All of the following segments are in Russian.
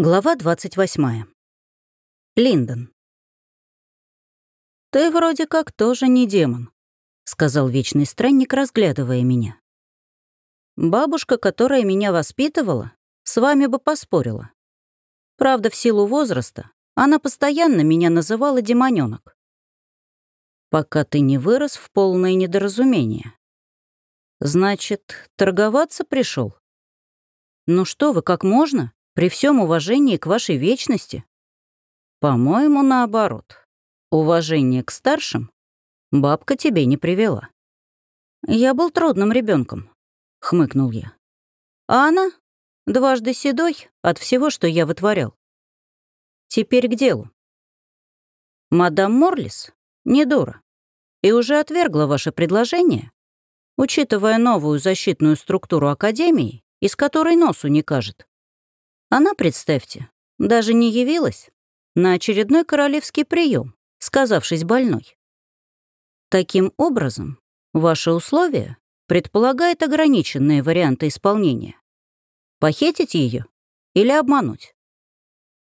Глава 28. Линдон. «Ты вроде как тоже не демон», — сказал вечный странник, разглядывая меня. «Бабушка, которая меня воспитывала, с вами бы поспорила. Правда, в силу возраста она постоянно меня называла демонёнок. Пока ты не вырос в полное недоразумение. Значит, торговаться пришел? Ну что вы, как можно?» При всем уважении к вашей вечности? По-моему, наоборот. Уважение к старшим бабка тебе не привела. Я был трудным ребенком, хмыкнул я. А она дважды седой от всего, что я вытворял. Теперь к делу. Мадам Морлис не дура и уже отвергла ваше предложение, учитывая новую защитную структуру Академии, из которой носу не кажет. Она, представьте, даже не явилась на очередной королевский прием, сказавшись больной. Таким образом, ваше условие предполагает ограниченные варианты исполнения. Похитить ее или обмануть?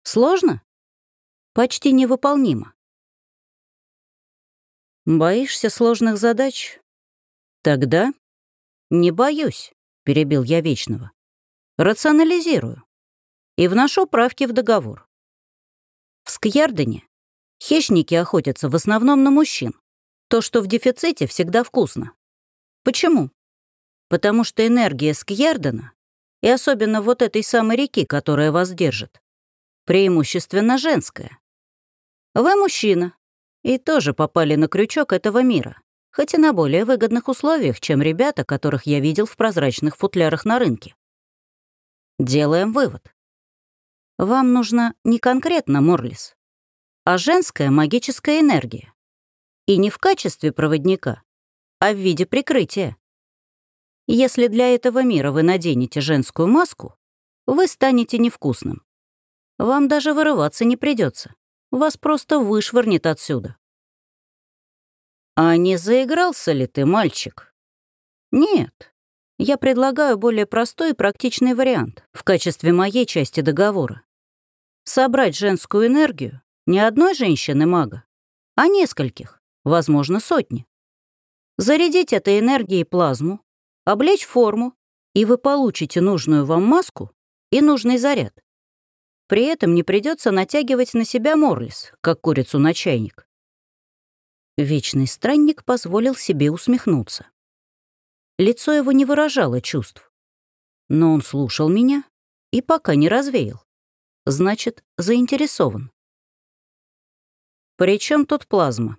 Сложно? Почти невыполнимо. Боишься сложных задач? Тогда не боюсь, перебил я Вечного. Рационализирую и вношу правки в договор. В Скьярдене хищники охотятся в основном на мужчин. То, что в дефиците, всегда вкусно. Почему? Потому что энергия Скьярдена, и особенно вот этой самой реки, которая вас держит, преимущественно женская. Вы мужчина, и тоже попали на крючок этого мира, хоть и на более выгодных условиях, чем ребята, которых я видел в прозрачных футлярах на рынке. Делаем вывод. Вам нужна не конкретно Морлис, а женская магическая энергия. И не в качестве проводника, а в виде прикрытия. Если для этого мира вы наденете женскую маску, вы станете невкусным. Вам даже вырываться не придется. Вас просто вышвырнет отсюда. А не заигрался ли ты, мальчик? Нет. Я предлагаю более простой и практичный вариант в качестве моей части договора собрать женскую энергию не одной женщины-мага, а нескольких, возможно, сотни. Зарядить этой энергией плазму, облечь форму, и вы получите нужную вам маску и нужный заряд. При этом не придется натягивать на себя морлис, как курицу на чайник. Вечный странник позволил себе усмехнуться. Лицо его не выражало чувств. Но он слушал меня и пока не развеял значит, заинтересован. Причем тут плазма?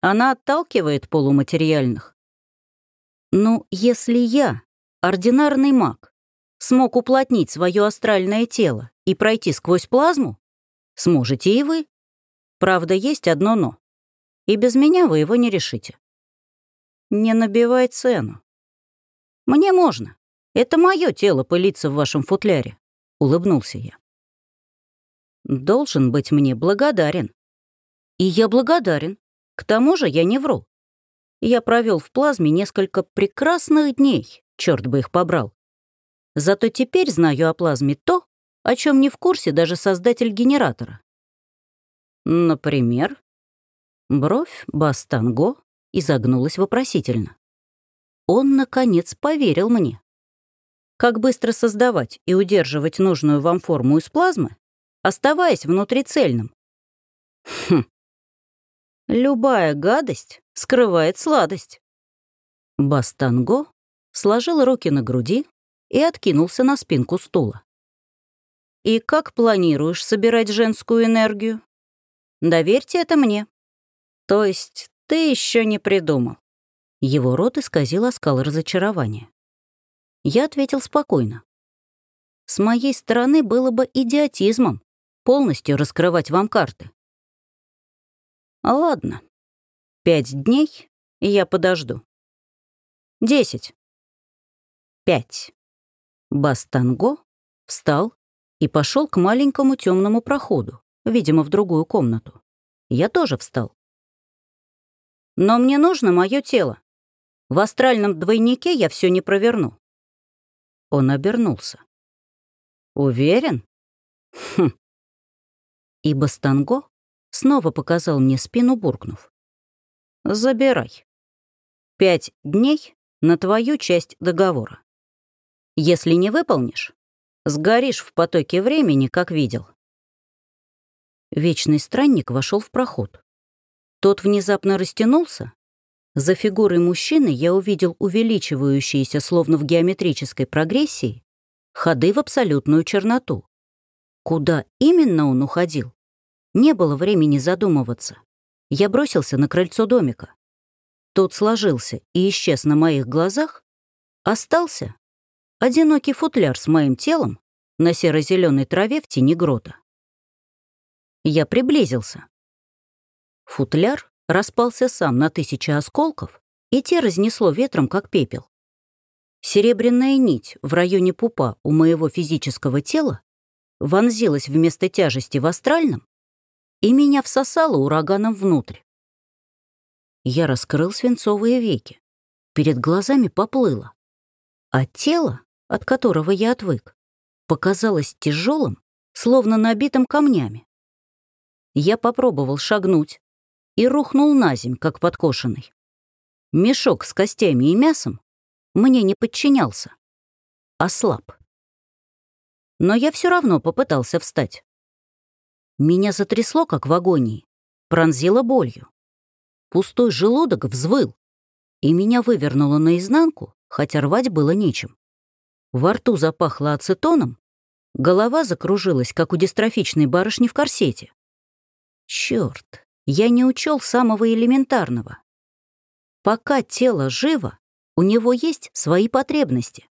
Она отталкивает полуматериальных. Ну, если я, ординарный маг, смог уплотнить свое астральное тело и пройти сквозь плазму, сможете и вы. Правда, есть одно «но». И без меня вы его не решите. Не набивай цену. Мне можно. Это мое тело пылится в вашем футляре, — улыбнулся я должен быть мне благодарен. И я благодарен. К тому же я не вру. Я провел в плазме несколько прекрасных дней, черт бы их побрал. Зато теперь знаю о плазме то, о чем не в курсе даже создатель генератора. Например, бровь Бастанго изогнулась вопросительно. Он, наконец, поверил мне. Как быстро создавать и удерживать нужную вам форму из плазмы, оставаясь внутрицельным. Хм. Любая гадость скрывает сладость. Бастанго сложил руки на груди и откинулся на спинку стула. «И как планируешь собирать женскую энергию? Доверьте это мне. То есть ты еще не придумал». Его рот исказил оскал разочарования. Я ответил спокойно. С моей стороны было бы идиотизмом полностью раскрывать вам карты. Ладно. Пять дней, и я подожду. Десять. Пять. Бастанго встал и пошел к маленькому темному проходу, видимо, в другую комнату. Я тоже встал. Но мне нужно мое тело. В астральном двойнике я все не проверну. Он обернулся. Уверен? Хм. И Бастанго снова показал мне спину, буркнув. Забирай. Пять дней на твою часть договора. Если не выполнишь, сгоришь в потоке времени, как видел. Вечный странник вошел в проход. Тот внезапно растянулся. За фигурой мужчины я увидел увеличивающиеся, словно в геометрической прогрессии, ходы в абсолютную черноту. Куда именно он уходил? Не было времени задумываться. Я бросился на крыльцо домика. Тот сложился и исчез на моих глазах. Остался одинокий футляр с моим телом на серо-зеленой траве в тени грота. Я приблизился. Футляр распался сам на тысячи осколков, и те разнесло ветром, как пепел. Серебряная нить в районе пупа у моего физического тела вонзилась вместо тяжести в астральном и меня всосало ураганом внутрь. Я раскрыл свинцовые веки. Перед глазами поплыло. А тело, от которого я отвык, показалось тяжелым, словно набитым камнями. Я попробовал шагнуть и рухнул на земь, как подкошенный. Мешок с костями и мясом мне не подчинялся, а слаб. Но я все равно попытался встать. Меня затрясло, как в агонии, пронзило болью. Пустой желудок взвыл, и меня вывернуло наизнанку, хотя рвать было нечем. Во рту запахло ацетоном, голова закружилась, как у дистрофичной барышни в корсете. Черт, я не учел самого элементарного. Пока тело живо, у него есть свои потребности.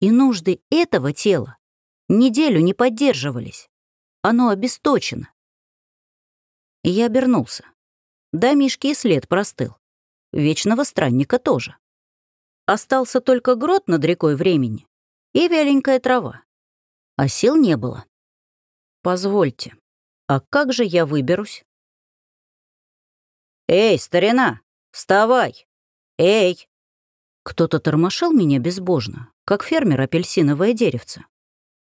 И нужды этого тела неделю не поддерживались. Оно обесточено. Я обернулся. Да, Мишки и след простыл. Вечного странника тоже. Остался только грот над рекой времени и вяленькая трава. А сил не было. Позвольте, а как же я выберусь? «Эй, старина, вставай! Эй!» Кто-то тормошил меня безбожно, как фермер апельсиновое деревце.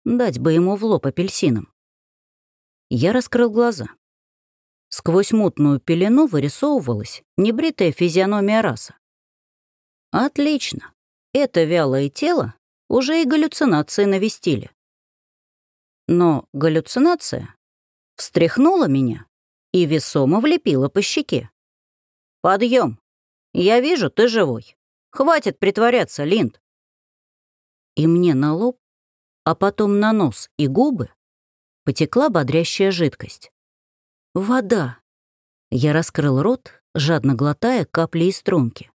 Дать бы ему в лоб апельсином. Я раскрыл глаза. Сквозь мутную пелену вырисовывалась небритая физиономия раса. Отлично. Это вялое тело уже и галлюцинации навестили. Но галлюцинация встряхнула меня и весомо влепила по щеке. «Подъем! Я вижу, ты живой. Хватит притворяться, Линд!» И мне на лоб, а потом на нос и губы потекла бодрящая жидкость. «Вода!» Я раскрыл рот, жадно глотая капли из струнки.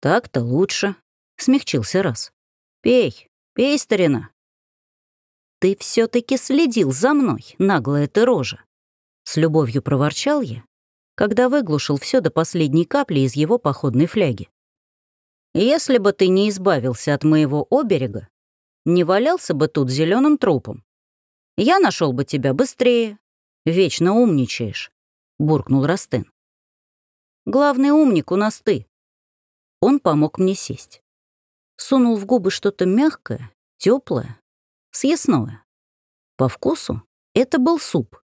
«Так-то лучше», — смягчился раз. «Пей, пей, старина». «Ты все таки следил за мной, наглая ты рожа!» С любовью проворчал я, когда выглушил все до последней капли из его походной фляги. «Если бы ты не избавился от моего оберега, не валялся бы тут зеленым трупом. Я нашел бы тебя быстрее. Вечно умничаешь», — буркнул Растен. «Главный умник у нас ты». Он помог мне сесть. Сунул в губы что-то мягкое, теплое, съестное. По вкусу это был суп.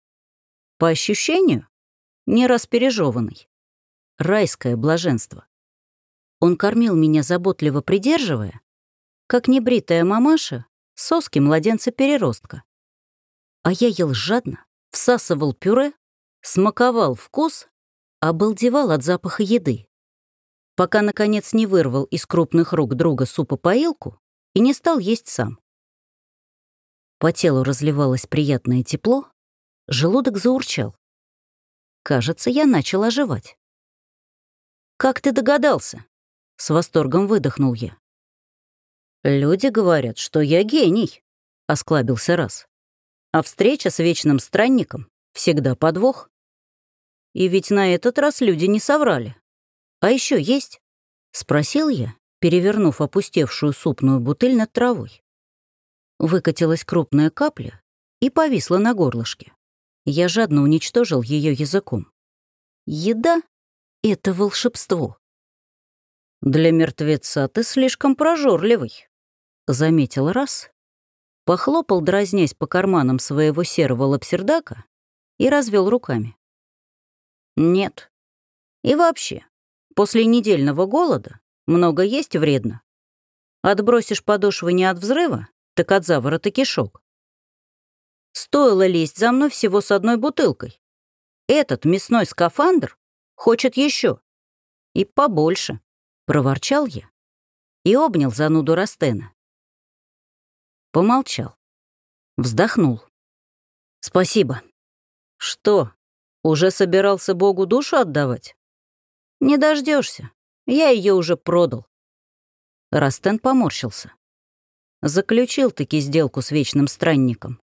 По ощущению — не раз пережеванный. Райское блаженство. Он кормил меня заботливо придерживая, как небритая мамаша соски младенца-переростка. А я ел жадно, всасывал пюре, смаковал вкус, обалдевал от запаха еды. Пока, наконец, не вырвал из крупных рук друга супа-поилку и не стал есть сам. По телу разливалось приятное тепло, желудок заурчал. Кажется, я начал оживать. «Как ты догадался?» — с восторгом выдохнул я. «Люди говорят, что я гений», — осклабился раз. А встреча с вечным странником всегда подвох. И ведь на этот раз люди не соврали. А еще есть? Спросил я, перевернув опустевшую супную бутыль над травой. Выкатилась крупная капля и повисла на горлышке. Я жадно уничтожил ее языком. Еда — это волшебство. «Для мертвеца ты слишком прожорливый», — заметил раз Похлопал, дразнясь по карманам своего серого лапсердака, и развел руками. Нет. И вообще, после недельного голода много есть вредно. Отбросишь подошвы не от взрыва, так от заворота кишок. Стоило лезть за мной всего с одной бутылкой. Этот мясной скафандр хочет еще. И побольше, проворчал я и обнял зануду Растена. Помолчал. Вздохнул. Спасибо. Что, уже собирался Богу душу отдавать? Не дождешься. Я ее уже продал. Растен поморщился. Заключил-таки сделку с вечным странником.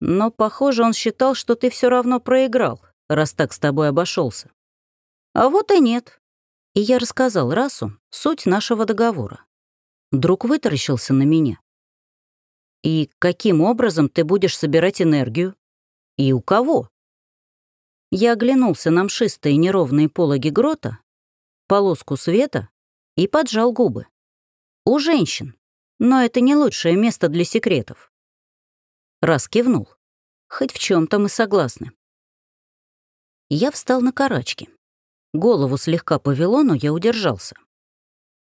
Но, похоже, он считал, что ты все равно проиграл, раз так с тобой обошелся. А вот и нет. И я рассказал Расу суть нашего договора. Друг вытаращился на меня. И каким образом ты будешь собирать энергию? И у кого? Я оглянулся на мшистые неровные пологи грота, полоску света и поджал губы. У женщин. Но это не лучшее место для секретов. Раз кивнул. Хоть в чем то мы согласны. Я встал на карачки. Голову слегка повело, но я удержался.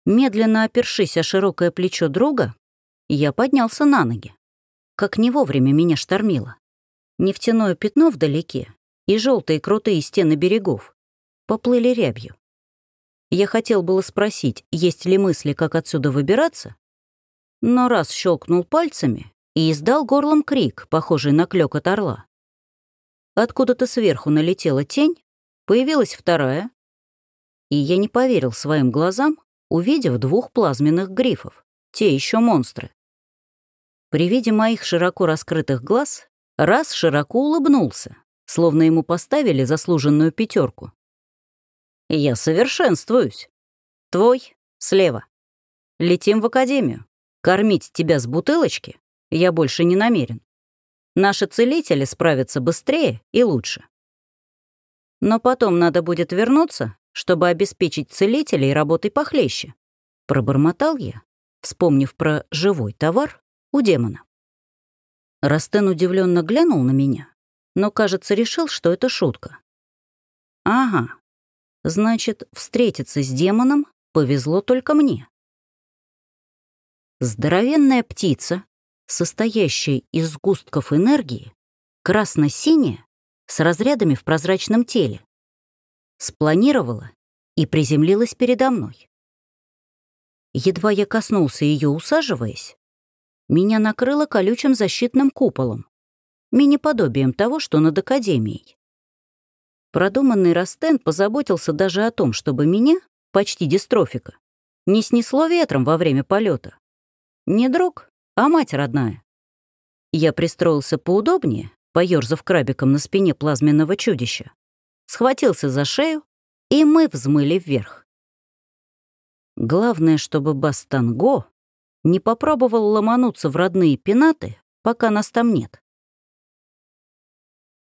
Медленно опершись о широкое плечо друга, я поднялся на ноги. Как не вовремя меня штормило. Нефтяное пятно вдалеке и желтые крутые стены берегов поплыли рябью. Я хотел было спросить, есть ли мысли, как отсюда выбираться, но раз щелкнул пальцами, и издал горлом крик, похожий на клёкот орла. Откуда-то сверху налетела тень, появилась вторая, и я не поверил своим глазам, увидев двух плазменных грифов, те еще монстры. При виде моих широко раскрытых глаз раз широко улыбнулся, словно ему поставили заслуженную пятерку. «Я совершенствуюсь. Твой слева. Летим в академию. Кормить тебя с бутылочки я больше не намерен. Наши целители справятся быстрее и лучше. Но потом надо будет вернуться, чтобы обеспечить целителей работой похлеще. Пробормотал я, вспомнив про живой товар у демона. Растен удивленно глянул на меня, но, кажется, решил, что это шутка. Ага, значит, встретиться с демоном повезло только мне. Здоровенная птица состоящая из сгустков энергии, красно-синяя, с разрядами в прозрачном теле. Спланировала и приземлилась передо мной. Едва я коснулся ее, усаживаясь, меня накрыло колючим защитным куполом, мини-подобием того, что над Академией. Продуманный Растен позаботился даже о том, чтобы меня, почти дистрофика, не снесло ветром во время полета. Не друг, а мать родная. Я пристроился поудобнее, поёрзав крабиком на спине плазменного чудища, схватился за шею, и мы взмыли вверх. Главное, чтобы Бастанго не попробовал ломануться в родные пенаты, пока нас там нет.